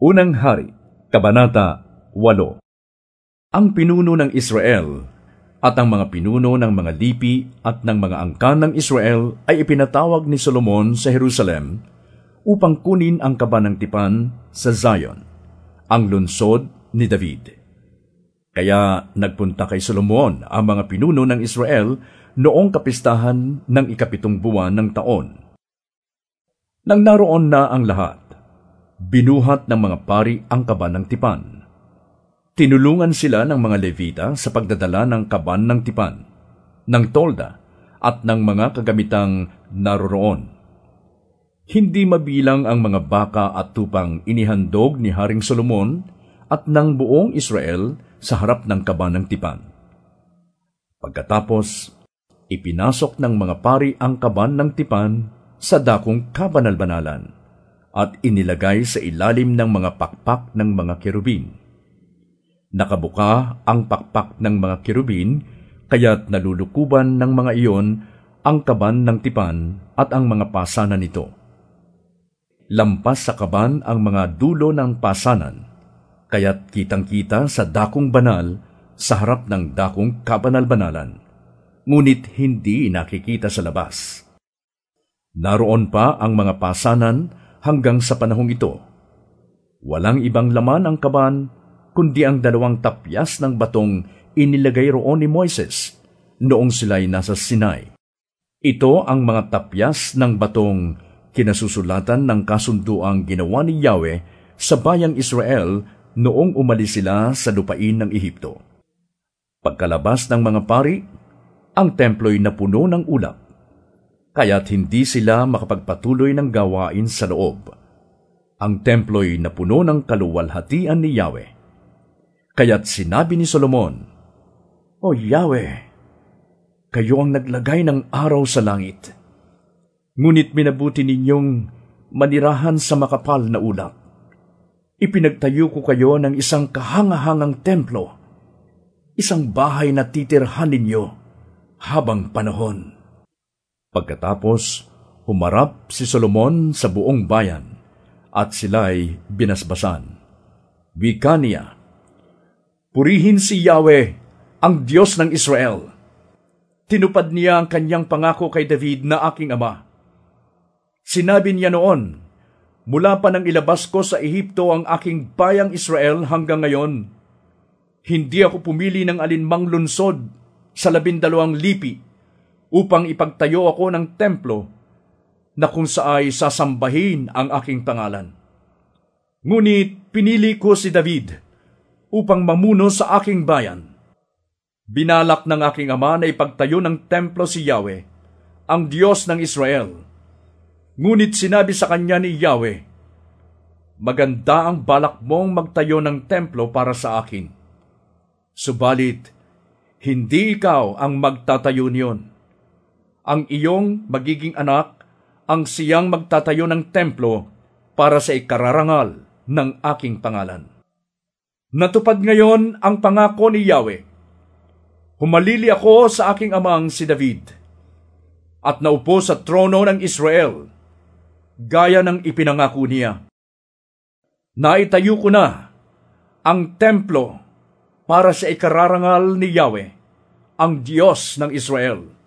Unang Hari, Kabanata 8 Ang pinuno ng Israel at ang mga pinuno ng mga lipi at ng mga angkan ng Israel ay ipinatawag ni Solomon sa Jerusalem upang kunin ang kabanang tipan sa Zion, ang lunsod ni David. Kaya nagpunta kay Solomon ang mga pinuno ng Israel noong kapistahan ng ikapitong buwan ng taon. Nang naroon na ang lahat, binuhat ng mga pari ang kaban ng tipan. Tinulungan sila ng mga Levita sa pagdadala ng kaban ng tipan, ng tolda, at ng mga kagamitang naroroon. Hindi mabilang ang mga baka at tupang inihandog ni Haring Solomon at ng buong Israel sa harap ng kaban ng tipan. Pagkatapos, ipinasok ng mga pari ang kaban ng tipan sa dakong kabanal-banalan at inilagay sa ilalim ng mga pakpak ng mga kerubin. Nakabuka ang pakpak ng mga kerubin, kaya't nalulukuban ng mga iyon ang kaban ng tipan at ang mga pasanan nito. Lampas sa kaban ang mga dulo ng pasanan, kaya't kitang-kita sa dakong banal sa harap ng dakong kabanal-banalan, ngunit hindi nakikita sa labas. Naroon pa ang mga pasanan hanggang sa panahong ito. Walang ibang laman ang kaban, kundi ang dalawang tapyas ng batong inilagay roon ni Moises noong sila'y nasa Sinai. Ito ang mga tapyas ng batong kinasusulatan ng kasunduang ginawa ni Yahweh sa bayang Israel noong umalis sila sa lupain ng Ehipto. Pagkalabas ng mga pari, ang templo'y napuno ng ulap kaya't hindi sila makapagpatuloy ng gawain sa loob. Ang templo'y napuno ng kaluwalhatian ni Yahweh. Kaya't sinabi ni Solomon, O Yahweh, kayo ang naglagay ng araw sa langit. Ngunit minabuti ninyong manirahan sa makapal na ulap. Ipinagtayo ko kayo ng isang kahangahangang templo, isang bahay na titirhan ninyo habang panahon. Pagkatapos, humarap si Solomon sa buong bayan at sila'y binasbasan. Wika niya, Purihin si Yahweh, ang Diyos ng Israel. Tinupad niya ang kanyang pangako kay David na aking ama. Sinabi niya noon, Mula pa nang ilabas ko sa Ehipto ang aking bayang Israel hanggang ngayon, hindi ako pumili ng alinmang lunsod sa labindalawang lipi upang ipagtayo ako ng templo na kung saay sasambahin ang aking pangalan. Ngunit pinili ko si David upang mamuno sa aking bayan. Binalak ng aking ama na ipagtayo ng templo si Yahweh, ang Diyos ng Israel. Ngunit sinabi sa kanya ni Yahweh, Maganda ang balak mong magtayo ng templo para sa akin. Subalit, hindi ikaw ang magtatayo niyon ang iyong magiging anak ang siyang magtatayo ng templo para sa ikararangal ng aking pangalan. Natupad ngayon ang pangako ni Yahweh. Humalili ako sa aking amang si David at naupo sa trono ng Israel gaya ng ipinangako niya. Naitayo ko na ang templo para sa ikararangal ni Yahweh, ang Diyos ng Israel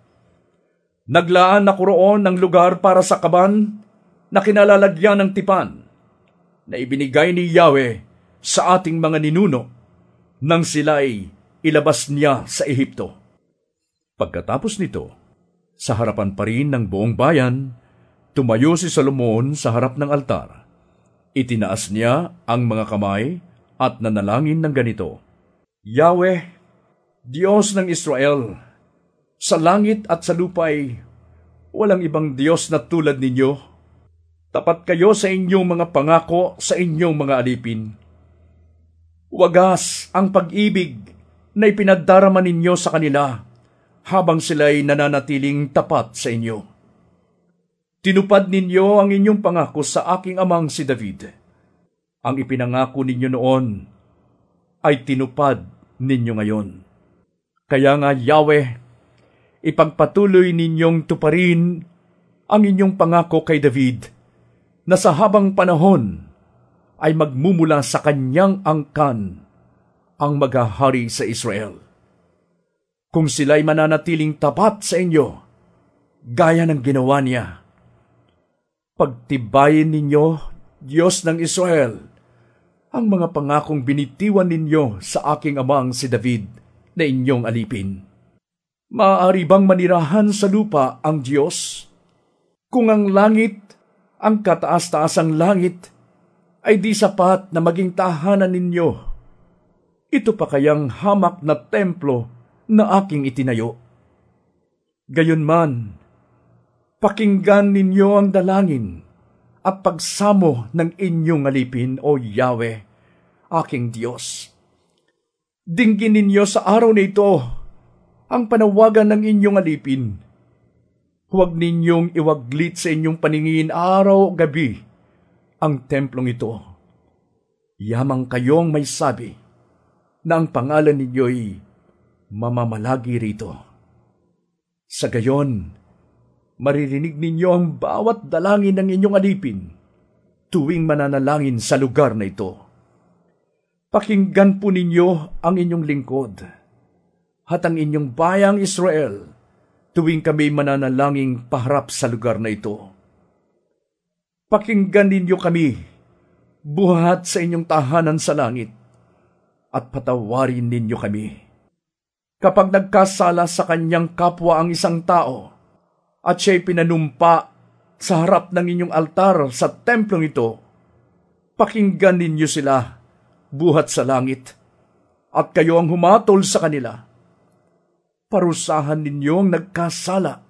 Naglaan ako roon ng lugar para sa kaban na kinalalagyan ng tipan na ibinigay ni Yahweh sa ating mga ninuno nang sila'y ilabas niya sa Ehipto. Pagkatapos nito, sa harapan pa rin ng buong bayan, tumayo si Solomon sa harap ng altar. Itinaas niya ang mga kamay at nanalangin ng ganito, Yahweh, Diyos ng Israel, sa langit at sa lupay, walang ibang Diyos na tulad ninyo. Tapat kayo sa inyong mga pangako sa inyong mga alipin. Wagas ang pag-ibig na ipinadarama ninyo sa kanila habang sila'y nananatiling tapat sa inyo. Tinupad ninyo ang inyong pangako sa aking amang si David. Ang ipinangako ninyo noon ay tinupad ninyo ngayon. Kaya nga Yahweh, ipagpatuloy ninyong tuparin ang inyong pangako kay David na sa habang panahon ay magmumula sa kanyang angkan ang maghahari sa Israel. Kung sila'y mananatiling tapat sa inyo, gaya ng ginawa niya, pagtibayin ninyo, Diyos ng Israel, ang mga pangakong binitiwan ninyo sa aking amang si David na inyong alipin. Maaari bang manirahan sa lupa ang Diyos? Kung ang langit, ang kataas-taasang langit, ay di sapat na maging tahanan ninyo. Ito pa kayang hamak na templo na aking itinayo. Gayunman, pakinggan ninyo ang dalangin at pagsamo ng inyong alipin, O Yahweh, aking Diyos. Dinggin ninyo sa araw na ito ang panawagan ng inyong alipin. Huwag ninyong iwaglit sa inyong paningin araw-gabi ang templong ito. Yamang kayong may sabi na ang pangalan ninyo'y mamamalagi rito. Sa gayon, maririnig ninyo ang bawat dalangin ng inyong alipin tuwing mananalangin sa lugar na ito. Pakinggan po ninyo ang inyong lingkod at ang inyong bayang Israel tuwing kami mananalangin paharap sa lugar na ito. Pakinggan ninyo kami, buhat sa inyong tahanan sa langit, at patawarin ninyo kami. Kapag nagkasala sa kanyang kapwa ang isang tao, at siya'y pinanumpa sa harap ng inyong altar sa templong ito, pakinggan ninyo sila, buhat sa langit, at kayo ang humatol sa kanila. Parusahan ninyo ang nagkasala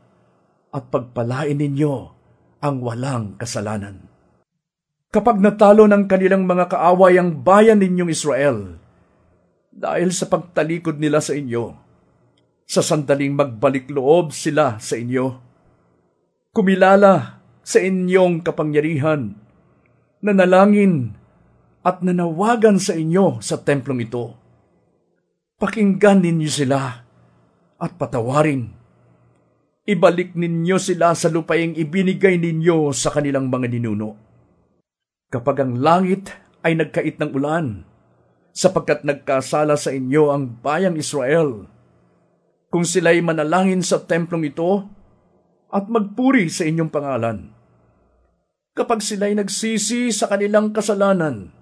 at pagpalain ninyo ang walang kasalanan. Kapag natalo ng kanilang mga kaaway ang bayan ninyong Israel, dahil sa pagtalikod nila sa inyo, sa sandaling magbalik loob sila sa inyo, kumilala sa inyong kapangyarihan, nanalangin at nanawagan sa inyo sa templong ito. Pakinggan ninyo sila at patawarin ibalik ninyo sila sa lupaing ibinigay ninyo sa kanilang mga ninuno. Kapag ang langit ay nagkait ng ulan, sapagkat nagkasala sa inyo ang bayang Israel, kung sila'y manalangin sa templong ito at magpuri sa inyong pangalan. Kapag sila'y nagsisi sa kanilang kasalanan,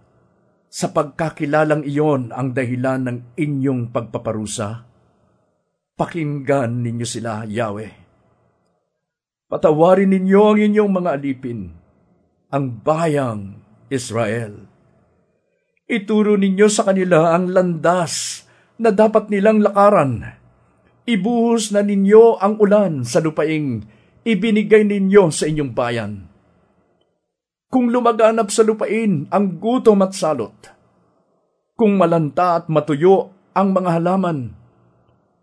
sa pagkakilalang iyon ang dahilan ng inyong pagpaparusa, pakinggan ninyo sila, Yahweh Patawarin ninyo ang inyong mga alipin, ang bayang Israel. Ituro ninyo sa kanila ang landas na dapat nilang lakaran. Ibuhos na ninyo ang ulan sa lupaing ibinigay ninyo sa inyong bayan. Kung lumaganap sa lupain ang gutom at salot, kung malanta at matuyo ang mga halaman,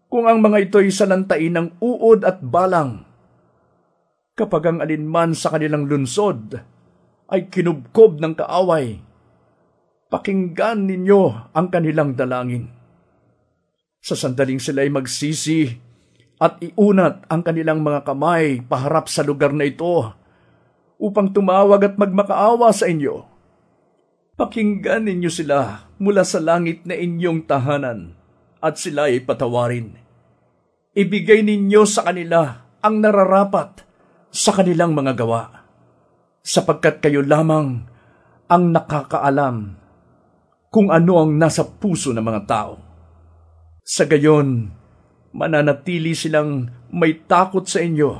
kung ang mga ito'y salantain ng uod at balang, kapag ang alinman sa kanilang lunsod ay kinubkob ng kaaway. Pakinggan ninyo ang kanilang dalangin. Sa sandaling sila ay magsisi at iunat ang kanilang mga kamay paharap sa lugar na ito upang tumawag at magmakaawa sa inyo. Pakinggan ninyo sila mula sa langit na inyong tahanan at sila ay patawarin. Ibigay ninyo sa kanila ang nararapat sa kanilang mga gawa, sapagkat kayo lamang ang nakakaalam kung ano ang nasa puso ng mga tao. Sa gayon, mananatili silang may takot sa inyo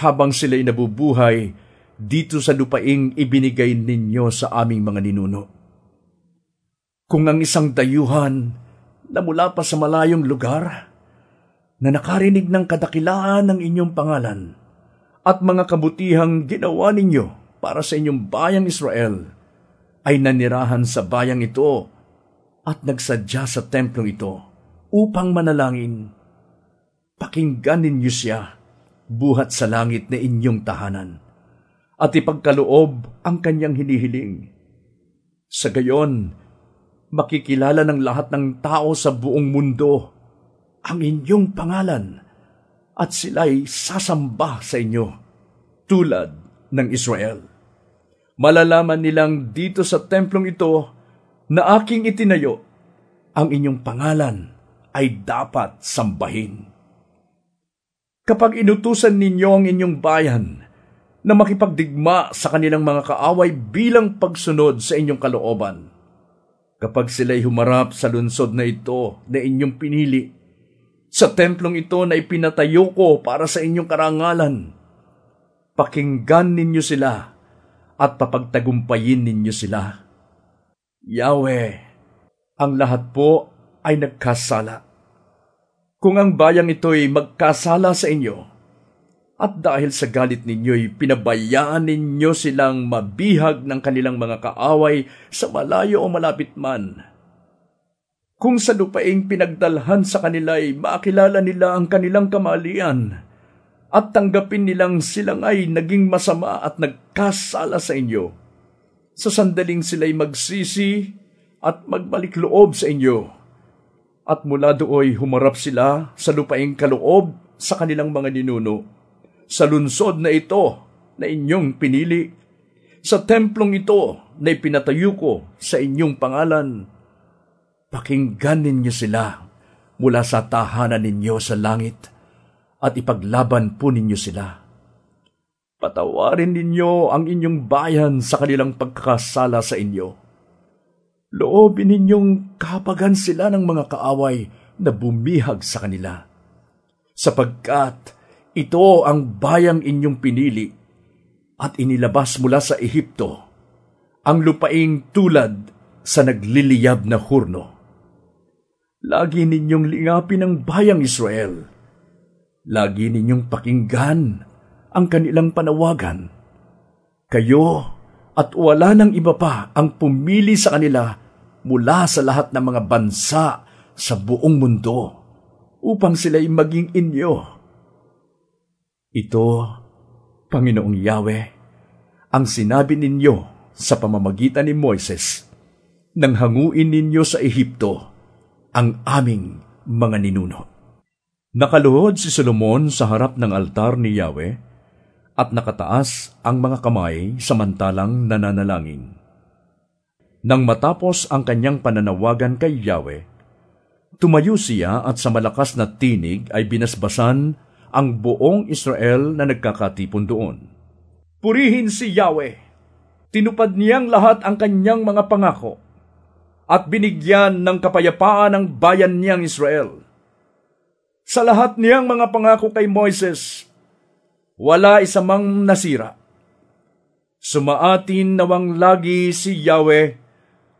habang sila'y nabubuhay dito sa lupaing ibinigay ninyo sa aming mga ninuno. Kung ang isang dayuhan na mula pa sa malayong lugar na nakarinig ng kadakilaan ng inyong pangalan, at mga kabutihang ginawa ninyo para sa inyong bayang Israel ay nanirahan sa bayang ito at nagsadya sa templong ito upang manalangin. Pakinggan ninyo siya buhat sa langit na inyong tahanan at ipagkaloob ang kanyang hinihiling. Sa gayon, makikilala ng lahat ng tao sa buong mundo ang inyong pangalan at sila'y sasamba sa inyo tulad ng Israel. Malalaman nilang dito sa templong ito na aking itinayo, ang inyong pangalan ay dapat sambahin. Kapag inutusan ninyo ang inyong bayan na makipagdigma sa kanilang mga kaaway bilang pagsunod sa inyong kalooban, kapag sila'y humarap sa lunsod na ito na inyong pinili, sa templong ito na ipinatayo ko para sa inyong karangalan. Pakinggan ninyo sila at papagtagumpayin ninyo sila. Yahweh, ang lahat po ay nagkasala. Kung ang bayang ito'y magkasala sa inyo, at dahil sa galit ninyo'y pinabayaan ninyo silang mabihag ng kanilang mga kaaway sa malayo o malapit man, kung sa lupaing pinagdalhan sa kanila ay makilala nila ang kanilang kamalian at tanggapin nilang silang ay naging masama at nagkasala sa inyo. Sa sandaling sila'y magsisi at magbalik loob sa inyo. At mula dooy humarap sila sa lupaing kaloob sa kanilang mga ninuno. Sa lunsod na ito na inyong pinili. Sa templong ito na ipinatayo ko sa inyong pangalan Pakinggan ninyo sila mula sa tahanan ninyo sa langit at ipaglaban po ninyo sila. Patawarin ninyo ang inyong bayan sa kanilang pagkakasala sa inyo. Loobin ninyong kapagan sila ng mga kaaway na bumihag sa kanila. Sapagkat ito ang bayang inyong pinili at inilabas mula sa Ehipto, ang lupaing tulad sa nagliliyab na hurno. Lagi ninyong lingapin ang bayang Israel. Lagi ninyong pakinggan ang kanilang panawagan. Kayo at wala ng iba pa ang pumili sa kanila mula sa lahat ng mga bansa sa buong mundo upang sila'y maging inyo. Ito, Panginoong Yahweh, ang sinabi ninyo sa pamamagitan ni Moises nang hanguin ninyo sa Ehipto ang aming mga ninuno. Nakaluhod si Solomon sa harap ng altar ni Yahweh at nakataas ang mga kamay samantalang nananalangin. Nang matapos ang kanyang pananawagan kay Yahweh, tumayo siya at sa malakas na tinig ay binasbasan ang buong Israel na nagkakatipon doon. Purihin si Yahweh! Tinupad niyang lahat ang kanyang mga pangako at binigyan ng kapayapaan ang bayan niyang Israel. Sa lahat niyang mga pangako kay Moises, wala isa nasira. Sumaatin nawang lagi si Yahweh,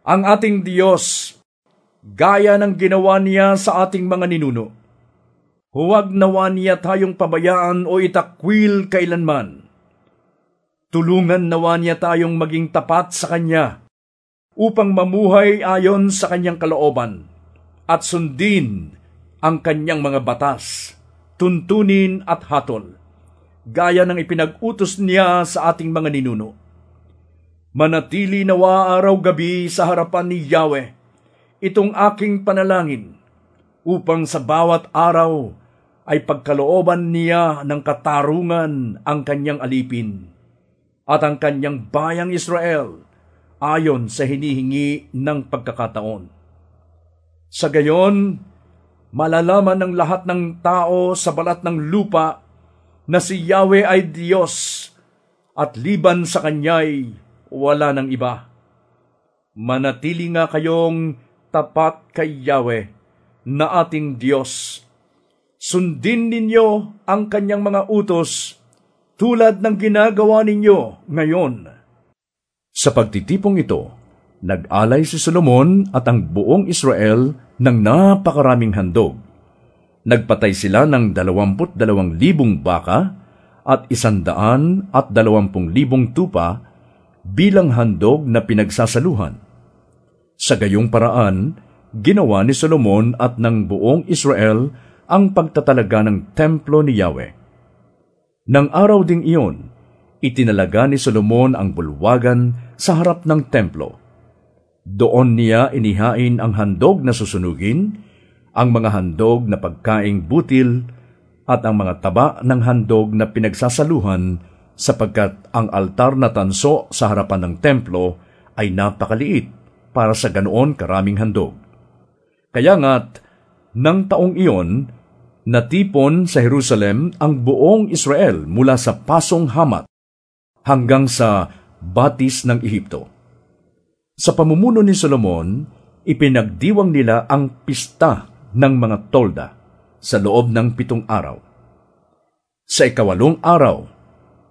ang ating Diyos, gaya ng ginawa niya sa ating mga ninuno. Huwag nawa niya tayong pabayaan o itakwil kailanman. Tulungan nawa niya tayong maging tapat sa Kanya upang mamuhay ayon sa kanyang kalooban at sundin ang kanyang mga batas, tuntunin at hatol, gaya ng ipinag-utos niya sa ating mga ninuno. Manatili nawa araw-gabi sa harapan ni Yahweh, itong aking panalangin, upang sa bawat araw ay pagkalooban niya ng katarungan ang kanyang alipin, at ang kanyang bayang Israel ayon sa hinihingi ng pagkakataon. Sa gayon, malalaman ng lahat ng tao sa balat ng lupa na si Yahweh ay Diyos at liban sa Kanya'y wala ng iba. Manatili nga kayong tapat kay Yahweh na ating Diyos. Sundin ninyo ang Kanyang mga utos tulad ng ginagawa ninyo ngayon sa pagtitipong ito, nag-alay si Solomon at ang buong Israel ng napakaraming handog. Nagpatay sila ng dalawamput dalawang libong baka at isandaan at dalawampung libong tupa bilang handog na pinagsasaluhan. Sa gayong paraan, ginawa ni Solomon at ng buong Israel ang pagtatalaga ng templo ni Yahweh. Nang araw ding iyon, itinalaga ni Solomon ang bulwagan sa harap ng templo. Doon niya inihain ang handog na susunugin, ang mga handog na pagkaing butil, at ang mga taba ng handog na pinagsasaluhan sapagkat ang altar na tanso sa harapan ng templo ay napakaliit para sa ganoon karaming handog. Kaya nga't, nang taong iyon, natipon sa Jerusalem ang buong Israel mula sa pasong Hamat hanggang sa batis ng Ehipto. Sa pamumuno ni Solomon, ipinagdiwang nila ang pista ng mga tolda sa loob ng pitong araw. Sa ikawalong araw,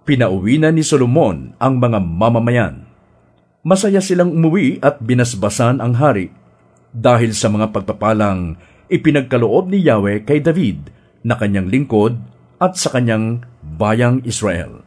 pinauwi na ni Solomon ang mga mamamayan. Masaya silang umuwi at binasbasan ang hari dahil sa mga pagpapalang ipinagkaloob ni Yahweh kay David na kanyang lingkod at sa kanyang bayang Israel.